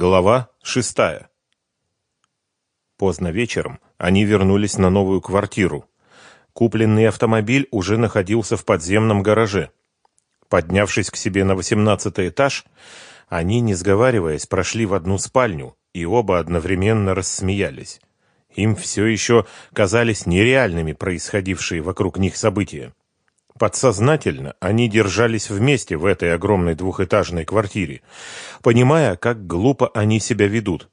Глава шестая. Поздно вечером они вернулись на новую квартиру. Купленный автомобиль уже находился в подземном гараже. Поднявшись к себе на восемнадцатый этаж, они, не сговариваясь, прошли в одну спальню, и оба одновременно рассмеялись. Им все еще казались нереальными происходившие вокруг них события. Подсознательно они держались вместе в этой огромной двухэтажной квартире, понимая, как глупо они себя ведут.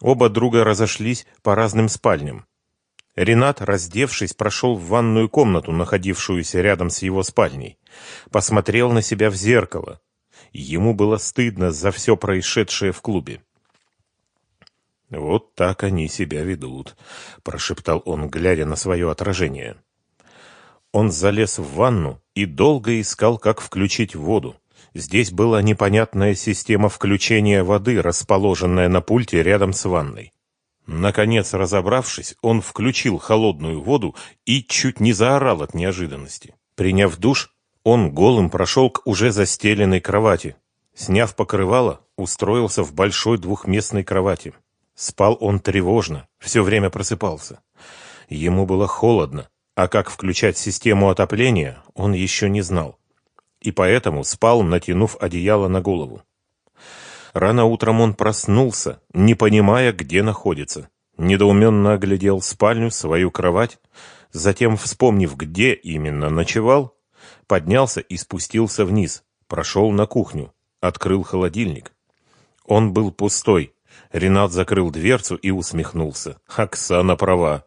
Оба друга разошлись по разным спальням. Ренат, раздевшись, прошел в ванную комнату, находившуюся рядом с его спальней. Посмотрел на себя в зеркало. Ему было стыдно за все происшедшее в клубе. «Вот так они себя ведут», — прошептал он, глядя на свое отражение. Он залез в ванну и долго искал, как включить воду. Здесь была непонятная система включения воды, расположенная на пульте рядом с ванной. Наконец, разобравшись, он включил холодную воду и чуть не заорал от неожиданности. Приняв душ, он голым прошел к уже застеленной кровати. Сняв покрывало, устроился в большой двухместной кровати. Спал он тревожно, все время просыпался. Ему было холодно, а как включать систему отопления, он еще не знал. И поэтому спал, натянув одеяло на голову. Рано утром он проснулся, не понимая, где находится. Недоуменно оглядел спальню, свою кровать, затем, вспомнив, где именно ночевал, поднялся и спустился вниз, прошел на кухню, открыл холодильник. Он был пустой, Ренат закрыл дверцу и усмехнулся. Оксана права.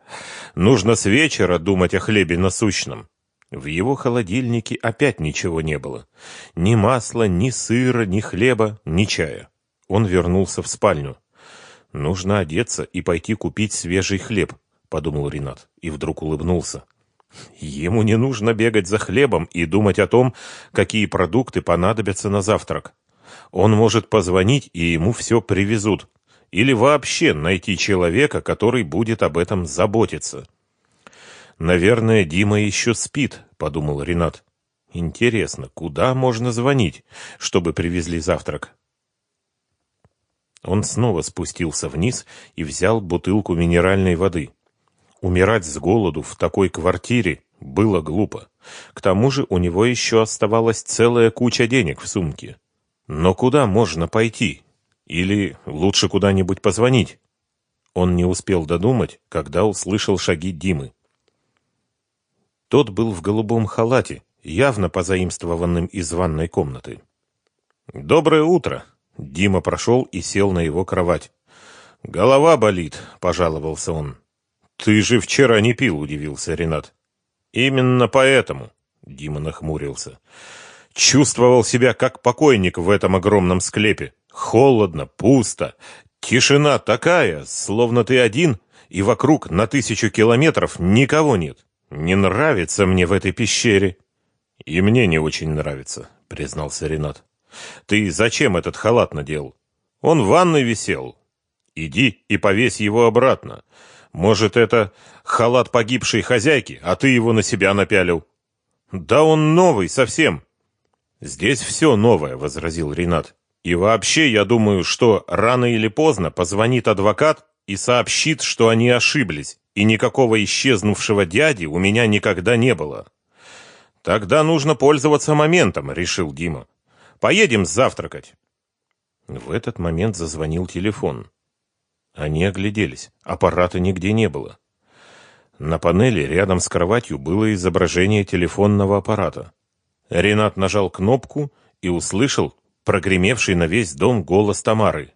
Нужно с вечера думать о хлебе насущном. В его холодильнике опять ничего не было. Ни масла, ни сыра, ни хлеба, ни чая. Он вернулся в спальню. «Нужно одеться и пойти купить свежий хлеб», — подумал Ренат, и вдруг улыбнулся. Ему не нужно бегать за хлебом и думать о том, какие продукты понадобятся на завтрак. Он может позвонить, и ему все привезут или вообще найти человека, который будет об этом заботиться. Наверное, Дима еще спит, подумал Ренат. Интересно, куда можно звонить, чтобы привезли завтрак? Он снова спустился вниз и взял бутылку минеральной воды. Умирать с голоду в такой квартире было глупо. К тому же у него еще оставалась целая куча денег в сумке. Но куда можно пойти? Или лучше куда-нибудь позвонить. Он не успел додумать, когда услышал шаги Димы. Тот был в голубом халате, явно позаимствованным из ванной комнаты. «Доброе утро!» Дима прошел и сел на его кровать. «Голова болит», — пожаловался он. «Ты же вчера не пил», — удивился Ренат. «Именно поэтому», — Дима нахмурился. «Чувствовал себя как покойник в этом огромном склепе. Холодно, пусто, тишина такая, словно ты один, и вокруг на тысячу километров никого нет. Не нравится мне в этой пещере. И мне не очень нравится, признался Ренат. Ты зачем этот халат надел? Он в ванной висел. Иди и повесь его обратно. Может, это халат погибшей хозяйки, а ты его на себя напялил? Да он новый совсем. Здесь все новое, возразил Ренат. И вообще, я думаю, что рано или поздно позвонит адвокат и сообщит, что они ошиблись, и никакого исчезнувшего дяди у меня никогда не было. Тогда нужно пользоваться моментом, решил Дима. Поедем завтракать. В этот момент зазвонил телефон. Они огляделись. Аппарата нигде не было. На панели рядом с кроватью было изображение телефонного аппарата. Ренат нажал кнопку и услышал прогремевший на весь дом голос Тамары.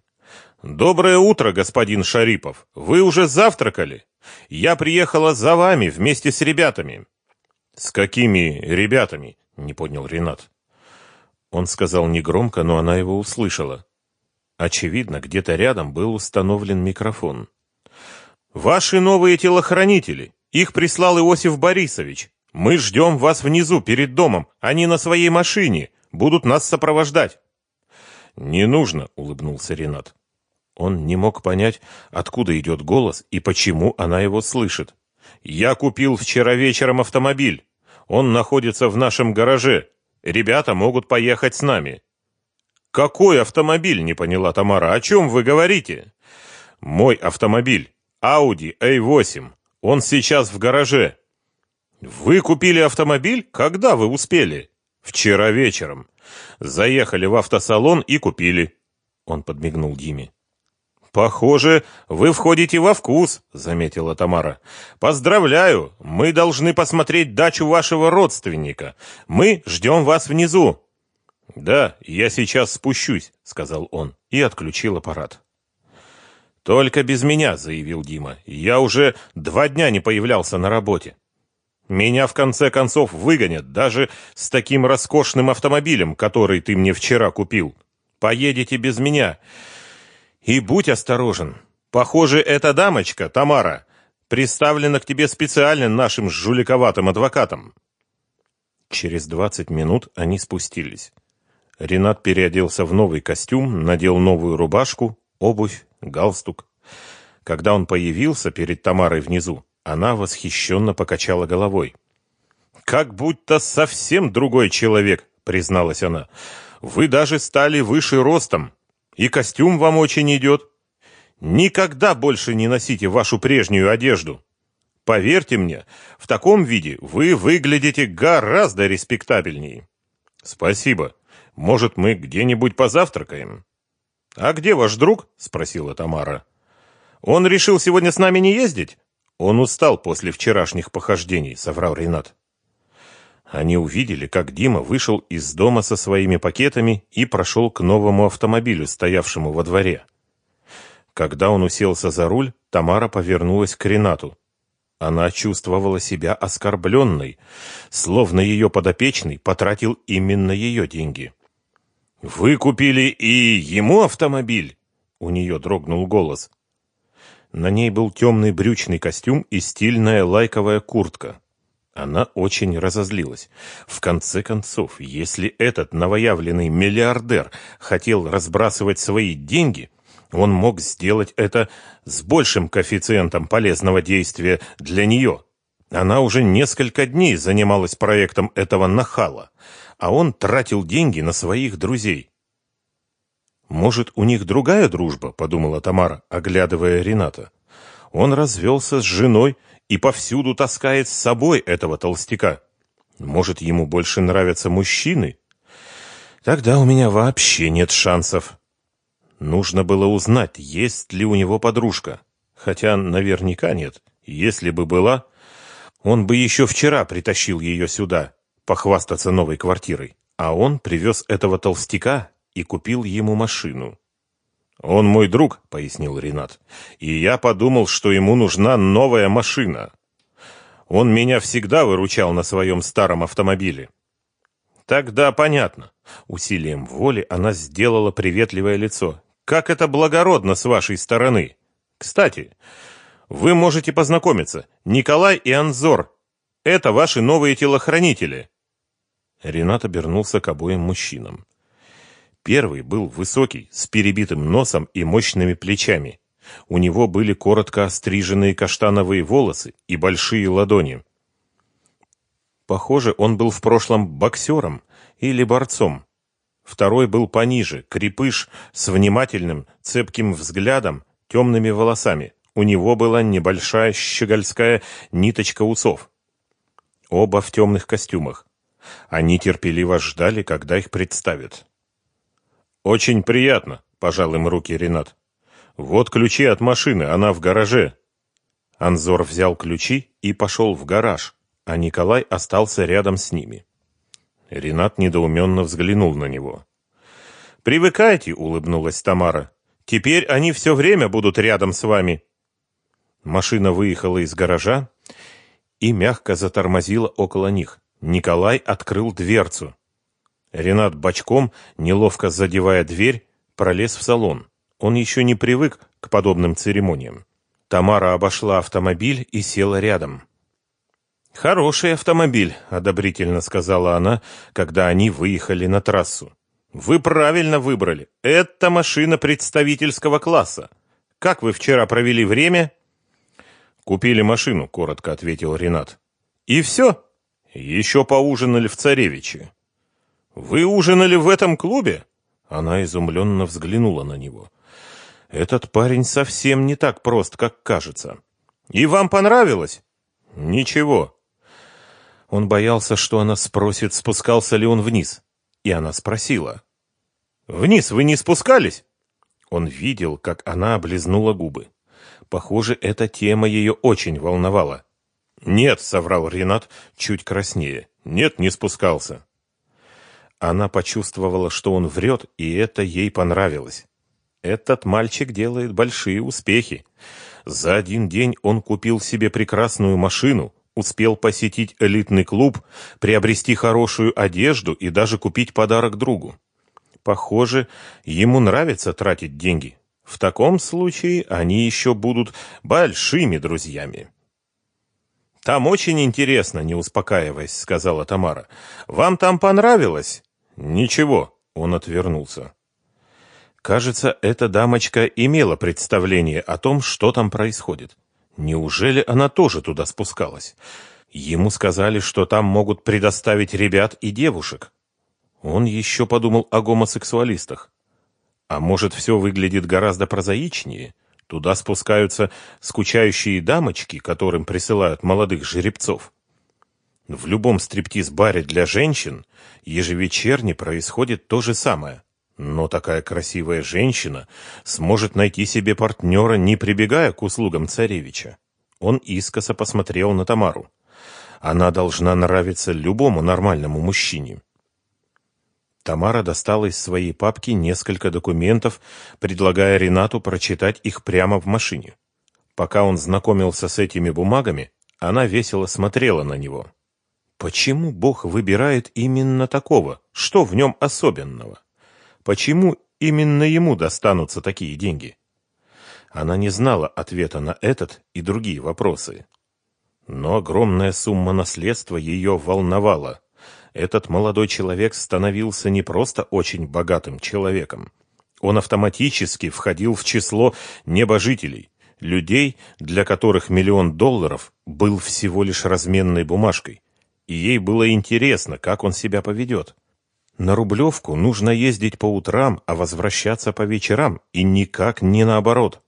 «Доброе утро, господин Шарипов! Вы уже завтракали? Я приехала за вами вместе с ребятами». «С какими ребятами?» — не понял Ренат. Он сказал негромко, но она его услышала. Очевидно, где-то рядом был установлен микрофон. «Ваши новые телохранители. Их прислал Иосиф Борисович. Мы ждем вас внизу, перед домом. Они на своей машине. Будут нас сопровождать». «Не нужно», — улыбнулся Ренат. Он не мог понять, откуда идет голос и почему она его слышит. «Я купил вчера вечером автомобиль. Он находится в нашем гараже. Ребята могут поехать с нами». «Какой автомобиль?» — не поняла Тамара. «О чем вы говорите?» «Мой автомобиль. Audi A8. Он сейчас в гараже». «Вы купили автомобиль? Когда вы успели?» «Вчера вечером. Заехали в автосалон и купили». Он подмигнул Диме. «Похоже, вы входите во вкус», — заметила Тамара. «Поздравляю, мы должны посмотреть дачу вашего родственника. Мы ждем вас внизу». «Да, я сейчас спущусь», — сказал он и отключил аппарат. «Только без меня», — заявил Дима. «Я уже два дня не появлялся на работе. Меня в конце концов выгонят даже с таким роскошным автомобилем, который ты мне вчера купил. Поедете без меня. И будь осторожен. Похоже, эта дамочка, Тамара, приставлена к тебе специально нашим жуликоватым адвокатом». Через двадцать минут они спустились. Ренат переоделся в новый костюм, надел новую рубашку, обувь, галстук. Когда он появился перед Тамарой внизу, она восхищенно покачала головой. «Как будто совсем другой человек», — призналась она. «Вы даже стали выше ростом, и костюм вам очень идет. Никогда больше не носите вашу прежнюю одежду. Поверьте мне, в таком виде вы выглядите гораздо респектабельнее». «Спасибо», может, мы где-нибудь позавтракаем? А где ваш друг? спросила Тамара. Он решил сегодня с нами не ездить? Он устал после вчерашних похождений, соврал Ренат. Они увидели, как Дима вышел из дома со своими пакетами и прошел к новому автомобилю, стоявшему во дворе. Когда он уселся за руль, Тамара повернулась к Ренату. Она чувствовала себя оскорбленной, словно ее подопечный потратил именно ее деньги. «Вы купили и ему автомобиль?» У нее дрогнул голос. На ней был темный брючный костюм и стильная лайковая куртка. Она очень разозлилась. В конце концов, если этот новоявленный миллиардер хотел разбрасывать свои деньги, он мог сделать это с большим коэффициентом полезного действия для нее. Она уже несколько дней занималась проектом этого нахала а он тратил деньги на своих друзей. «Может, у них другая дружба?» — подумала Тамара, оглядывая Рената. «Он развелся с женой и повсюду таскает с собой этого толстяка. Может, ему больше нравятся мужчины? Тогда у меня вообще нет шансов. Нужно было узнать, есть ли у него подружка. Хотя наверняка нет. Если бы была, он бы еще вчера притащил ее сюда похвастаться новой квартирой, а он привез этого толстяка и купил ему машину. «Он мой друг», — пояснил Ренат, — «и я подумал, что ему нужна новая машина. Он меня всегда выручал на своем старом автомобиле». «Тогда понятно». Усилием воли она сделала приветливое лицо. «Как это благородно с вашей стороны! Кстати, вы можете познакомиться. Николай и Анзор. Это ваши новые телохранители». Ренат обернулся к обоим мужчинам. Первый был высокий, с перебитым носом и мощными плечами. У него были коротко остриженные каштановые волосы и большие ладони. Похоже, он был в прошлом боксером или борцом. Второй был пониже, крепыш, с внимательным, цепким взглядом, темными волосами. У него была небольшая щегольская ниточка усов. Оба в темных костюмах. Они терпеливо ждали, когда их представят. «Очень приятно», — пожал им руки Ренат. «Вот ключи от машины, она в гараже». Анзор взял ключи и пошел в гараж, а Николай остался рядом с ними. Ренат недоуменно взглянул на него. «Привыкайте», — улыбнулась Тамара. «Теперь они все время будут рядом с вами». Машина выехала из гаража и мягко затормозила около них. Николай открыл дверцу. Ренат бочком, неловко задевая дверь, пролез в салон. Он еще не привык к подобным церемониям. Тамара обошла автомобиль и села рядом. «Хороший автомобиль», — одобрительно сказала она, когда они выехали на трассу. «Вы правильно выбрали. Это машина представительского класса. Как вы вчера провели время?» «Купили машину», — коротко ответил Ренат. «И все?» Еще поужинали в Царевиче. Вы ужинали в этом клубе? Она изумленно взглянула на него. Этот парень совсем не так прост, как кажется. И вам понравилось? Ничего. Он боялся, что она спросит, спускался ли он вниз. И она спросила. «Вниз вы не спускались?» Он видел, как она облизнула губы. Похоже, эта тема ее очень волновала. «Нет», — соврал Ренат, чуть краснее. «Нет, не спускался». Она почувствовала, что он врет, и это ей понравилось. Этот мальчик делает большие успехи. За один день он купил себе прекрасную машину, успел посетить элитный клуб, приобрести хорошую одежду и даже купить подарок другу. Похоже, ему нравится тратить деньги. В таком случае они еще будут большими друзьями. «Там очень интересно, не успокаиваясь», — сказала Тамара. «Вам там понравилось?» «Ничего», — он отвернулся. Кажется, эта дамочка имела представление о том, что там происходит. Неужели она тоже туда спускалась? Ему сказали, что там могут предоставить ребят и девушек. Он еще подумал о гомосексуалистах. А может, все выглядит гораздо прозаичнее? Туда спускаются скучающие дамочки, которым присылают молодых жеребцов. В любом стриптиз-баре для женщин ежевечерне происходит то же самое. Но такая красивая женщина сможет найти себе партнера, не прибегая к услугам царевича. Он искоса посмотрел на Тамару. Она должна нравиться любому нормальному мужчине. Тамара достала из своей папки несколько документов, предлагая Ренату прочитать их прямо в машине. Пока он знакомился с этими бумагами, она весело смотрела на него. Почему Бог выбирает именно такого? Что в нем особенного? Почему именно ему достанутся такие деньги? Она не знала ответа на этот и другие вопросы. Но огромная сумма наследства ее волновала этот молодой человек становился не просто очень богатым человеком. Он автоматически входил в число небожителей, людей, для которых миллион долларов был всего лишь разменной бумажкой. И ей было интересно, как он себя поведет. На Рублевку нужно ездить по утрам, а возвращаться по вечерам, и никак не наоборот.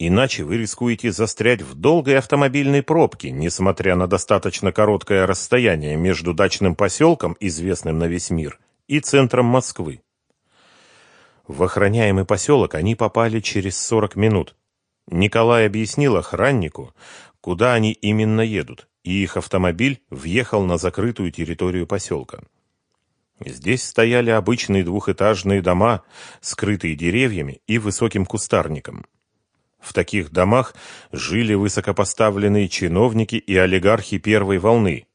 Иначе вы рискуете застрять в долгой автомобильной пробке, несмотря на достаточно короткое расстояние между дачным поселком, известным на весь мир, и центром Москвы. В охраняемый поселок они попали через 40 минут. Николай объяснил охраннику, куда они именно едут, и их автомобиль въехал на закрытую территорию поселка. Здесь стояли обычные двухэтажные дома, скрытые деревьями и высоким кустарником. В таких домах жили высокопоставленные чиновники и олигархи первой волны.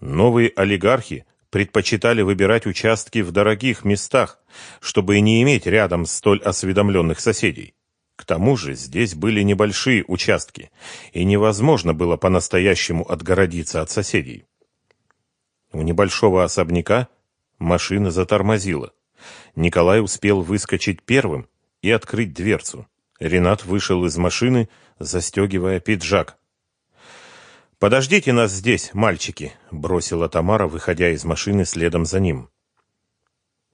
Новые олигархи предпочитали выбирать участки в дорогих местах, чтобы не иметь рядом столь осведомленных соседей. К тому же здесь были небольшие участки, и невозможно было по-настоящему отгородиться от соседей. У небольшого особняка машина затормозила. Николай успел выскочить первым и открыть дверцу. Ренат вышел из машины, застегивая пиджак. «Подождите нас здесь, мальчики», — бросила Тамара, выходя из машины следом за ним.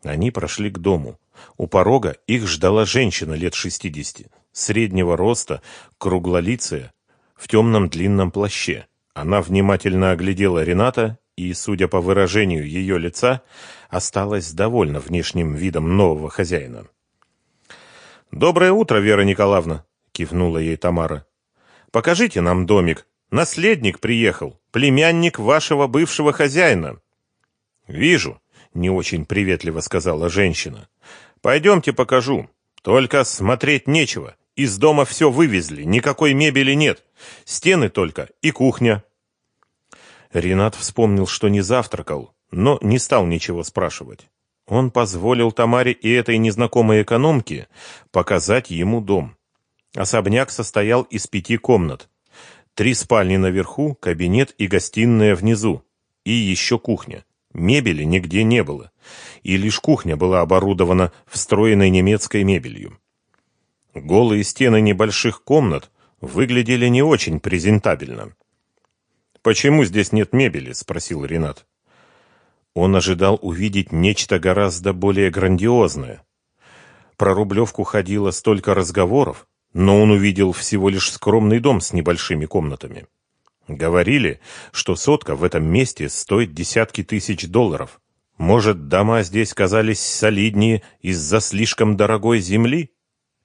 Они прошли к дому. У порога их ждала женщина лет шестидесяти, среднего роста, круглолицая, в темном длинном плаще. Она внимательно оглядела Рената и, судя по выражению ее лица, осталась довольна внешним видом нового хозяина. «Доброе утро, Вера Николаевна!» — кивнула ей Тамара. «Покажите нам домик. Наследник приехал, племянник вашего бывшего хозяина». «Вижу», — не очень приветливо сказала женщина. «Пойдемте покажу. Только смотреть нечего. Из дома все вывезли, никакой мебели нет. Стены только и кухня». Ренат вспомнил, что не завтракал, но не стал ничего спрашивать. Он позволил Тамаре и этой незнакомой экономке показать ему дом. Особняк состоял из пяти комнат. Три спальни наверху, кабинет и гостиная внизу. И еще кухня. Мебели нигде не было. И лишь кухня была оборудована встроенной немецкой мебелью. Голые стены небольших комнат выглядели не очень презентабельно. «Почему здесь нет мебели?» – спросил Ренат. Он ожидал увидеть нечто гораздо более грандиозное. Про Рублевку ходило столько разговоров, но он увидел всего лишь скромный дом с небольшими комнатами. Говорили, что сотка в этом месте стоит десятки тысяч долларов. Может, дома здесь казались солиднее из-за слишком дорогой земли?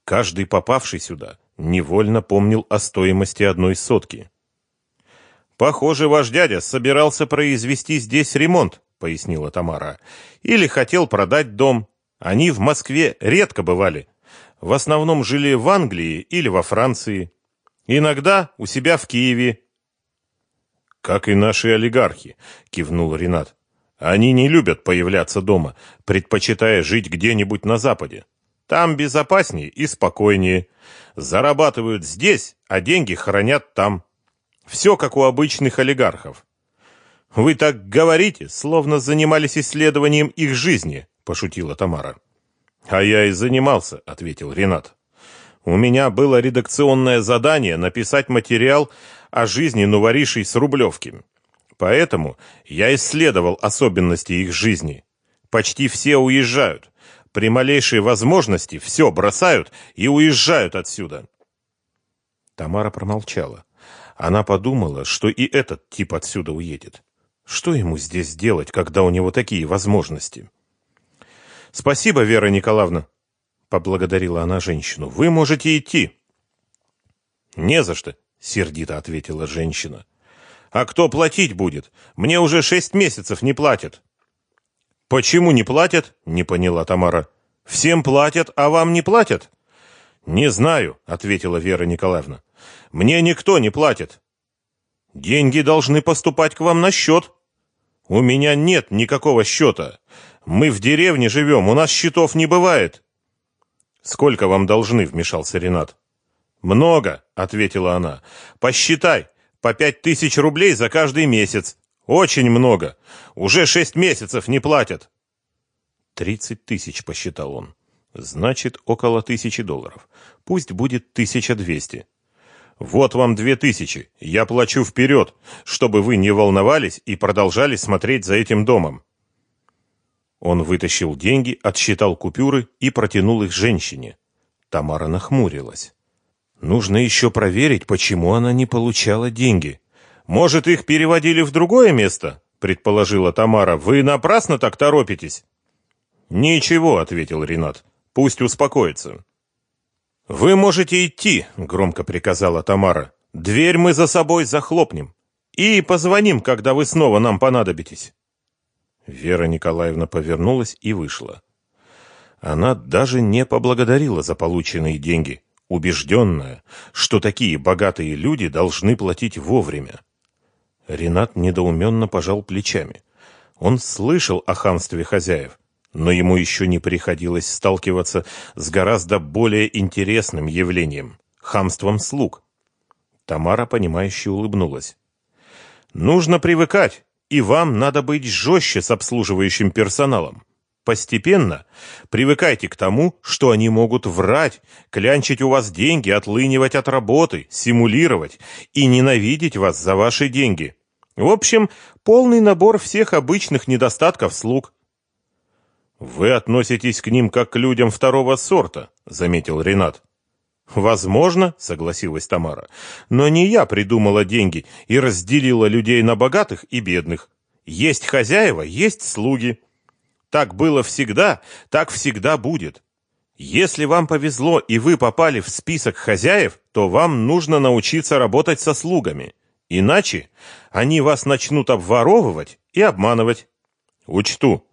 Каждый попавший сюда невольно помнил о стоимости одной сотки. «Похоже, ваш дядя собирался произвести здесь ремонт», — пояснила Тамара. «Или хотел продать дом. Они в Москве редко бывали. В основном жили в Англии или во Франции. Иногда у себя в Киеве, как и наши олигархи, кивнул Ренат. Они не любят появляться дома, предпочитая жить где-нибудь на западе. Там безопаснее и спокойнее. Зарабатывают здесь, а деньги хранят там. Все как у обычных олигархов. Вы так говорите, словно занимались исследованием их жизни, пошутила Тамара. А я и занимался, ответил Ренат. У меня было редакционное задание написать материал о жизни новоришей с Рублевки. Поэтому я исследовал особенности их жизни. Почти все уезжают. При малейшей возможности все бросают и уезжают отсюда. Тамара промолчала. Она подумала, что и этот тип отсюда уедет. Что ему здесь делать, когда у него такие возможности? Спасибо, Вера Николаевна, поблагодарила она женщину. Вы можете идти. Не за что, сердито ответила женщина. А кто платить будет? Мне уже шесть месяцев не платят. Почему не платят? Не поняла Тамара. Всем платят, а вам не платят? Не знаю, ответила Вера Николаевна. Мне никто не платит. Деньги должны поступать к вам на счет. У меня нет никакого счета. Мы в деревне живем, у нас счетов не бывает. Сколько вам должны, вмешался Ренат. Много, ответила она. Посчитай, по пять тысяч рублей за каждый месяц. Очень много. Уже шесть месяцев не платят. Тридцать тысяч, посчитал он. Значит, около тысячи долларов. Пусть будет тысяча двести. Вот вам две тысячи. Я плачу вперед, чтобы вы не волновались и продолжали смотреть за этим домом. Он вытащил деньги, отсчитал купюры и протянул их женщине. Тамара нахмурилась. Нужно еще проверить, почему она не получала деньги. Может, их переводили в другое место? предположила Тамара. Вы напрасно так торопитесь. Ничего, ответил Ренат. Пусть успокоится. Вы можете идти, громко приказала Тамара. Дверь мы за собой захлопнем и позвоним, когда вы снова нам понадобитесь. Вера Николаевна повернулась и вышла. Она даже не поблагодарила за полученные деньги, убежденная, что такие богатые люди должны платить вовремя. Ренат недоуменно пожал плечами. Он слышал о хамстве хозяев, но ему еще не приходилось сталкиваться с гораздо более интересным явлением – хамством слуг. Тамара, понимающе улыбнулась. «Нужно привыкать и вам надо быть жестче с обслуживающим персоналом. Постепенно привыкайте к тому, что они могут врать, клянчить у вас деньги, отлынивать от работы, симулировать и ненавидеть вас за ваши деньги. В общем, полный набор всех обычных недостатков слуг. Вы относитесь к ним как к людям второго сорта, заметил Ренат. Возможно, согласилась Тамара. Но не я придумала деньги и разделила людей на богатых и бедных. Есть хозяева, есть слуги. Так было всегда, так всегда будет. Если вам повезло и вы попали в список хозяев, то вам нужно научиться работать со слугами. Иначе они вас начнут обворовывать и обманывать. Учту.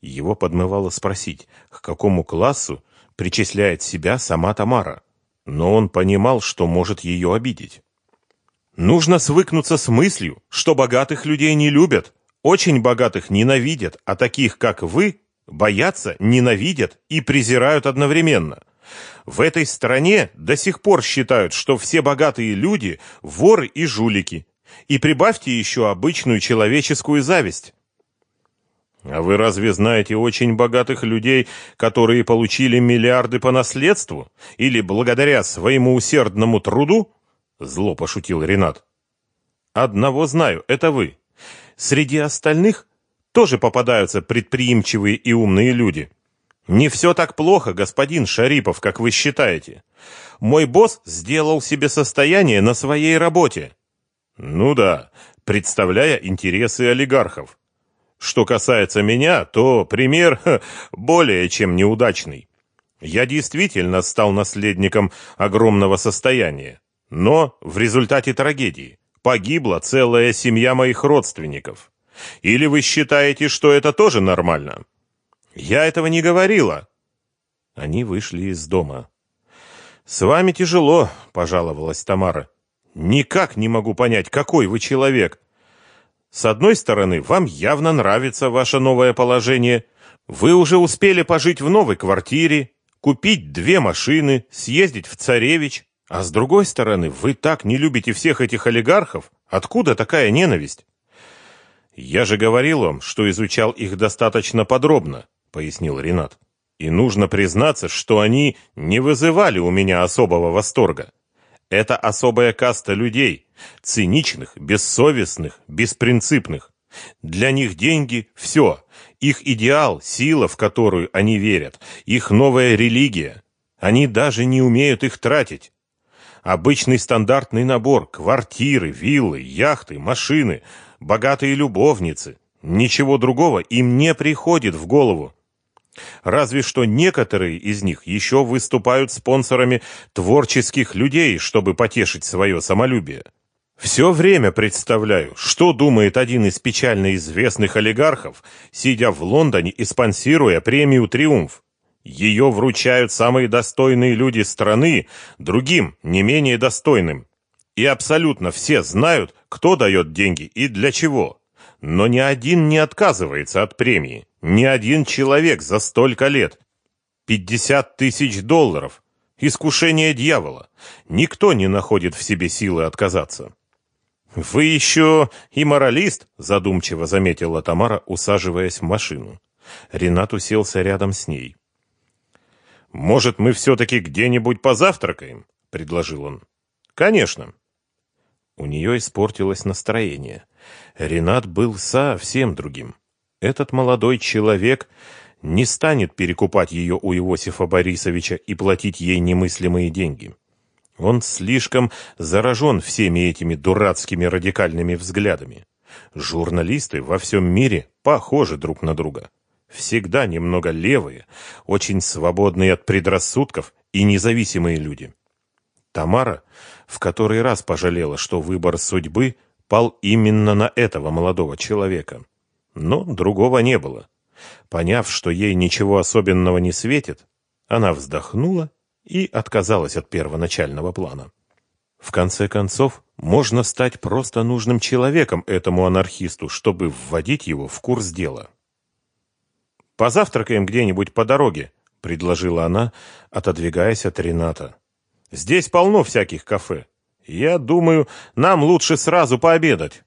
Его подмывало спросить, к какому классу причисляет себя сама Тамара но он понимал, что может ее обидеть. Нужно свыкнуться с мыслью, что богатых людей не любят, очень богатых ненавидят, а таких, как вы, боятся, ненавидят и презирают одновременно. В этой стране до сих пор считают, что все богатые люди – воры и жулики. И прибавьте еще обычную человеческую зависть. А вы разве знаете очень богатых людей, которые получили миллиарды по наследству или благодаря своему усердному труду? Зло пошутил Ренат. Одного знаю, это вы. Среди остальных тоже попадаются предприимчивые и умные люди. Не все так плохо, господин Шарипов, как вы считаете. Мой босс сделал себе состояние на своей работе. Ну да, представляя интересы олигархов. Что касается меня, то пример более чем неудачный. Я действительно стал наследником огромного состояния, но в результате трагедии погибла целая семья моих родственников. Или вы считаете, что это тоже нормально? Я этого не говорила. Они вышли из дома. С вами тяжело, пожаловалась Тамара. Никак не могу понять, какой вы человек. С одной стороны, вам явно нравится ваше новое положение. Вы уже успели пожить в новой квартире, купить две машины, съездить в Царевич. А с другой стороны, вы так не любите всех этих олигархов. Откуда такая ненависть? Я же говорил вам, что изучал их достаточно подробно, пояснил Ренат. И нужно признаться, что они не вызывали у меня особого восторга. Это особая каста людей, циничных, бессовестных, беспринципных. Для них деньги – все. Их идеал, сила, в которую они верят, их новая религия. Они даже не умеют их тратить. Обычный стандартный набор – квартиры, виллы, яхты, машины, богатые любовницы. Ничего другого им не приходит в голову. Разве что некоторые из них еще выступают спонсорами творческих людей, чтобы потешить свое самолюбие. Все время представляю, что думает один из печально известных олигархов, сидя в Лондоне и спонсируя премию «Триумф». Ее вручают самые достойные люди страны, другим, не менее достойным. И абсолютно все знают, кто дает деньги и для чего. Но ни один не отказывается от премии. Ни один человек за столько лет. 50 тысяч долларов. Искушение дьявола. Никто не находит в себе силы отказаться. «Вы еще и моралист», — задумчиво заметила Тамара, усаживаясь в машину. Ренат уселся рядом с ней. «Может, мы все-таки где-нибудь позавтракаем?» — предложил он. «Конечно». У нее испортилось настроение. Ренат был совсем другим. Этот молодой человек не станет перекупать ее у Иосифа Борисовича и платить ей немыслимые деньги. Он слишком заражен всеми этими дурацкими радикальными взглядами. Журналисты во всем мире похожи друг на друга. Всегда немного левые, очень свободные от предрассудков и независимые люди. Тамара в который раз пожалела, что выбор судьбы пал именно на этого молодого человека. Но другого не было. Поняв, что ей ничего особенного не светит, она вздохнула и отказалась от первоначального плана. В конце концов, можно стать просто нужным человеком этому анархисту, чтобы вводить его в курс дела. «Позавтракаем где-нибудь по дороге», — предложила она, отодвигаясь от Рената. «Здесь полно всяких кафе. Я думаю, нам лучше сразу пообедать».